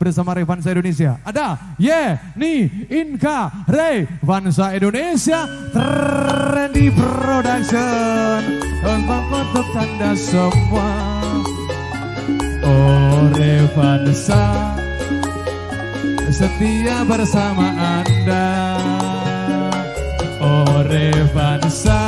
bersama Revansa Indonesia. Ada Yeni Inka Revansa Indonesia. Trendy Production untuk tanda semua. Oh Revansa setia bersama Anda. Oh Revansa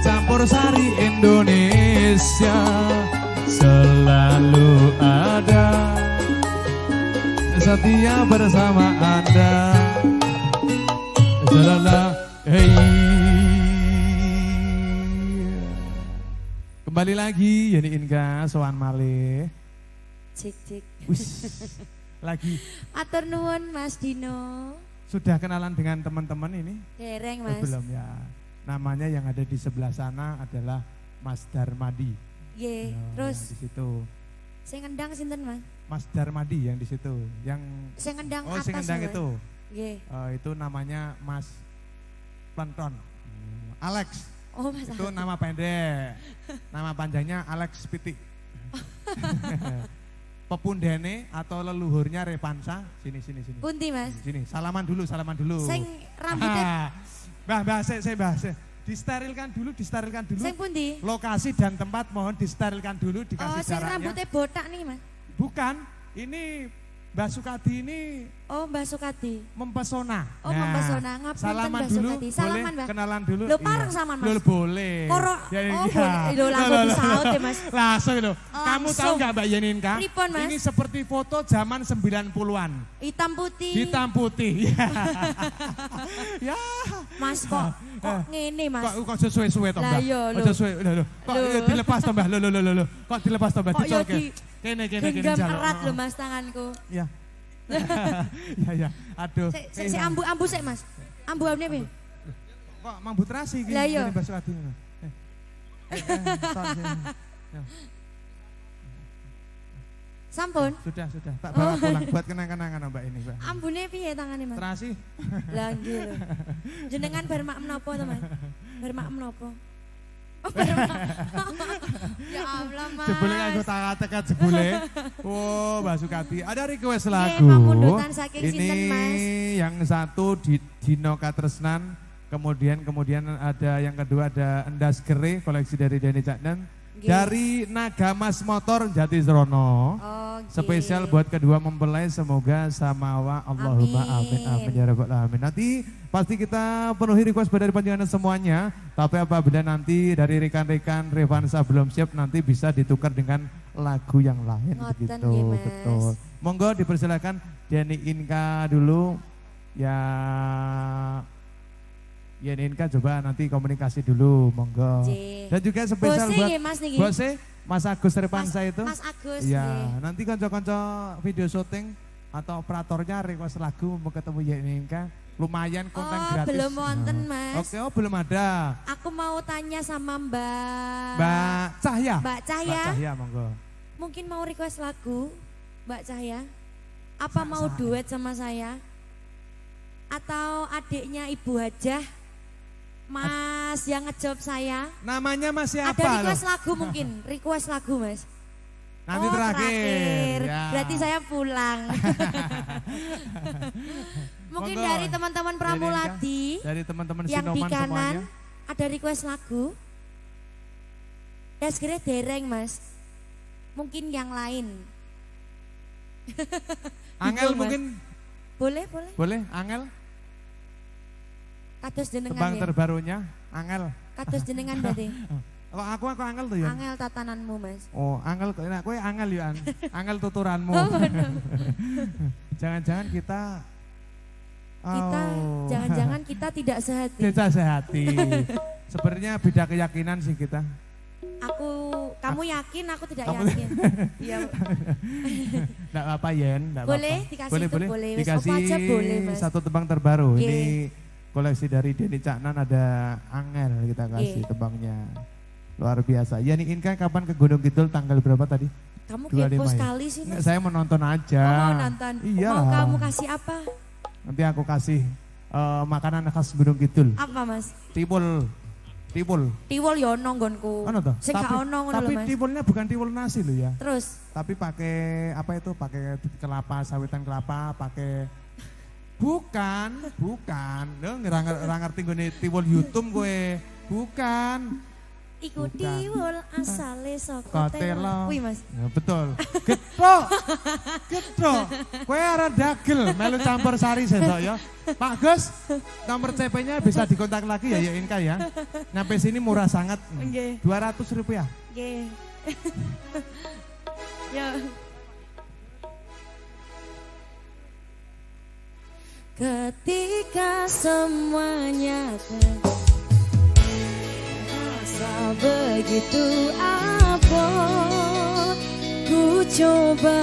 campur sari Indonesia setia bersama Anda. Jalala, hey. Kembali lagi Yani Inka Soan Male. Cik cik. Wis. lagi. Atur nuwun Mas Dino. Sudah kenalan dengan teman-teman ini? Dereng Oh, Mas. belum ya. Namanya yang ada di sebelah sana adalah Mas Darmadi. Ye, Ya, terus di situ. Saya ngendang sinten Mas? Mas Darmadi yang di situ. Yang Saya ngendang Oh, atas. sing ngendang itu. Ye. Eh, itu namanya Mas Planton. Hmm, Alex. Oh Mas. Itu nama pendek. Nama panjangnya Alex Piti. Pepundene atau leluhurnya Revansa. Sini sini sini. Punti Mas. Sini, salaman dulu, salaman dulu. Sing rambutnya Ah, Mbah, mbah, saya, saya mbah. saya. Disterilkan dulu, disterilkan dulu. sing pundi? Lokasi dan tempat mohon disterilkan dulu, Oh, dikasih sing jaraknya. rambutnya botak nih Mas. Bukan, ini Mbak Sukadi ini Oh Mbak Sukati. mempesona. Oh, mempesona. Ngapunten, Salaman Mbak dulu, Sukadi. Salaman, boleh Mbak. kenalan dulu. Loh, parang salaman, Mas. Loh, boleh. Koro- Ya, oh, iya. boleh. Loh, langsung disaut loh. ya, Mas. Langsung loh. Kamu tahu nggak Mbak Yeninka? Pripun, Mas? Ini seperti foto zaman 90-an. Hitam putih. Hitam putih. ya. Mas kok kok ngene Mas. Kok kok sesuai-suai toh, Lah, Mbak? iya, Kok lho. lho. Kok iya, dilepas toh, Mbak? Lho, lho, lho, lho. Kok dilepas toh, Mbak? Kok ya Dicolke. di Kene, kene, kene. jalan. erat lho. Mas tanganku. Ya. ya, ya. Aduh. Sik sik sik ambu ambu sik Mas. Ambu ambu piye? Kok mambut rasi iki? Lah, iya. Ini Mbak Sukadi ngono. Eh. Eh, eh, tok, sini. Ya, Sampun. Sudah, sudah. Tak bawa pulang buat kenang-kenangan Mbak ini, Mbak. Ambune piye tangane Mas? Terasi. Lah nggih lho. Jenengan bar mak menapa to Mas? Bar mak menapa? Oh, ya Allah Mas. Jebule nganggo tangan tekan jebule. Oh, Mbak Sukati. Ada request lagu. Ini sinten, Mas? yang satu di Dino Katresnan, kemudian kemudian ada yang kedua ada Endas Gere koleksi dari Denny Caknan. Nggih. Dari Nagamas Motor Jati Srono. Oh. Spesial buat kedua mempelai semoga samawa Allahumma amin Amin. amin ya rabbal alamin. Nanti pasti kita penuhi request dari panjangan semuanya. Tapi apabila nanti dari rekan-rekan Revansa belum siap nanti bisa ditukar dengan lagu yang lain Ngoten begitu. nggih, Mas. Betul. Monggo dipersilakan Denny Inka dulu ya Yeni Inka coba nanti komunikasi dulu monggo. Nggih. Dan juga spesial Bose buat Mas niki. Bose Mas Agus Revansa itu. Mas Agus Iya, nanti konco-konco video syuting atau operatornya request lagu mau ketemu Yeni Inka, lumayan konten Oh, gratis. belum wonten, Nah. Mas. Oke, oh belum ada. Aku mau tanya sama Mbak Mbak Cahya. Mbak Cahya. Mbak Cahya monggo. Mungkin mau request lagu Mbak Cahya? Apa Sa- mau duet sama saya? Atau adiknya Ibu Hajah? Mas yang ngejob saya? Namanya masih Ada apa request loh? lagu mungkin? Request lagu Mas? Nanti oh, terakhir. Ya. Berarti saya pulang. mungkin Monggo. dari teman-teman Pramuladi dari teman-teman yang di kanan semuanya. ada request lagu. Ya sekiranya dereng mas. Mungkin yang lain. Angel Mas. mungkin Boleh, boleh. boleh Angel Kados jenengan tembang ya. terbarunya Angel. Kados jenengan berarti. Kalau aku aku Angel tuh ya. Angel tatananmu mas. Oh, Angel kok enak kowe Angel ya. An. Angel tuturanmu. Oh. Jangan-jangan kita Kita, Oh. jangan-jangan kita tidak sehati. kita sehati. Sebenarnya beda keyakinan sih kita. Aku, kamu yakin, aku tidak Kamu- yakin. Iya. Enggak apa-apa Yen, enggak apa-apa. Boleh, dikasih itu boleh. Wis Dikasih boleh, Mas. satu tembang terbaru. Oke. Ini koleksi dari Denny Caknan ada Angel kita kasih Oke. tembangnya. Luar biasa. Yani Inka kapan ke Gunung Kidul tanggal berapa tadi? Kamu 25 kepo ya? sekali sih Enggak, mas. saya mau nonton aja. Oh, mau nonton. Iya. Mau kamu kasih apa? Nanti aku kasih eh, makanan khas Gunung Kidul. Apa mas? Timul. tiwul. Tiwul ya ono nggonku. Ono toh? Sing gak Tapi- ono ngono Tapi Mas. tiwulnya bukan tiwul nasi loh ya. Terus Tapi pakai apa itu? Pakai kelapa, sawitan kelapa, pakai Bukan, bukan. Lo nggak ngerti gue tiwul YouTube gue. Bukan. iku tiwul asale saka Kotelo. Wih, Mas. Ya, betul. Getro. Getro. Kowe arah dagel melu campur sari sesok ya. Pak Gus, nomor CP-nya bisa dikontak lagi ya ya Inka ya. Nyampe sini murah sangat. Nggih. 200 rupiah. Nggih. Ya. Ketika semuanya terasa begitu apa Ku coba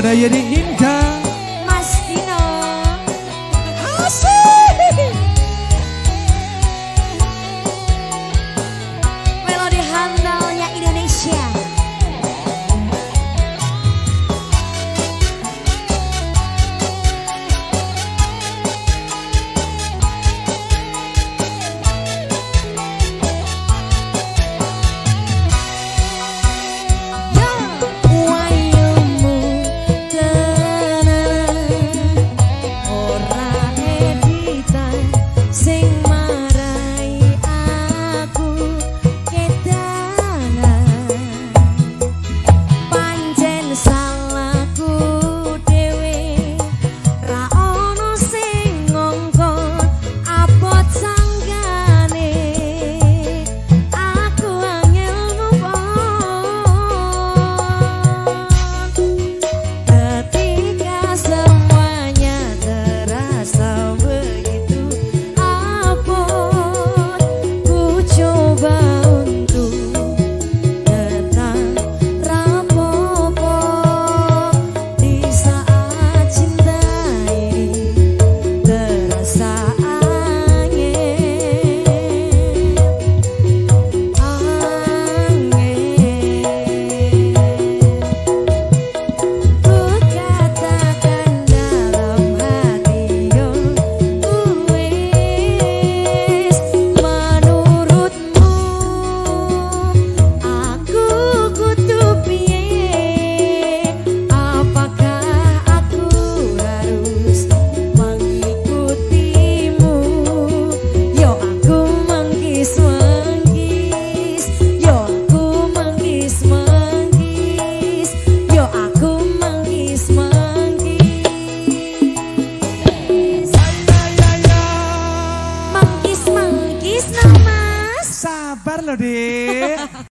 我的爷爷。